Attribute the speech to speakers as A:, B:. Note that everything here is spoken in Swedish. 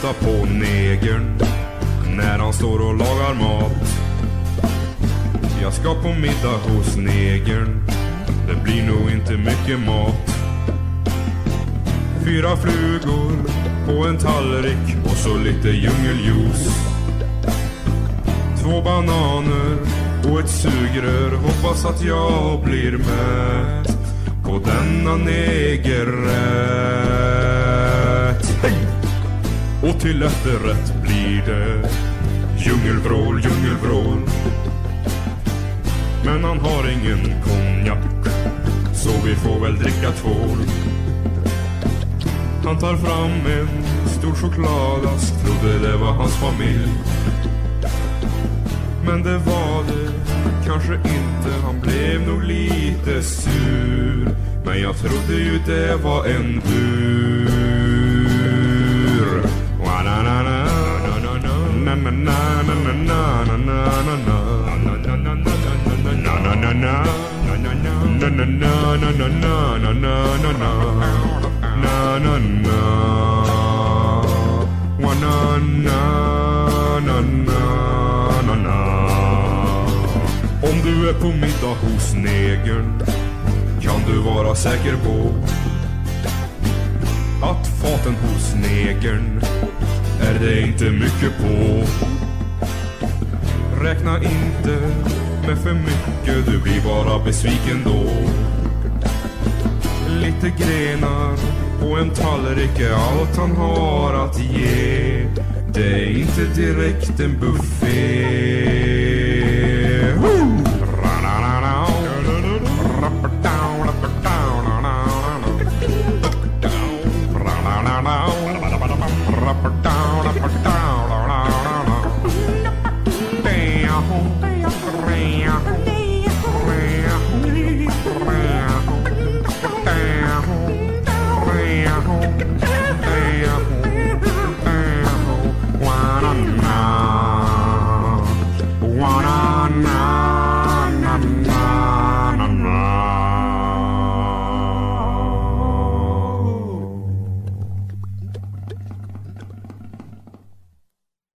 A: titta på negern när han står och lagar mat. Jag ska på middag hos negern. Det blir nog inte mycket mat. Fyra flugor på en tallrik och så lite djungeljuice. Två bananer och ett sugrör. Hoppas att jag blir mätt på denna negerrätt. Till efterrätt blir det djungelvrål, djungelvrål. Men han har ingen konjak, så vi får väl dricka tvål. Han tar fram en stor chokladask, trodde det var hans familj. Men det var det kanske inte, han blev nog lite sur. Men jag trodde ju det var en bur. Om du är på middag hos negern kan du vara säker på att faten hos negern är det inte mycket på. Inte med för mycket, du blir bara besviken då. Lite grenar på en tallrik är allt han har att ge. Det är inte direkt en buffé. Down.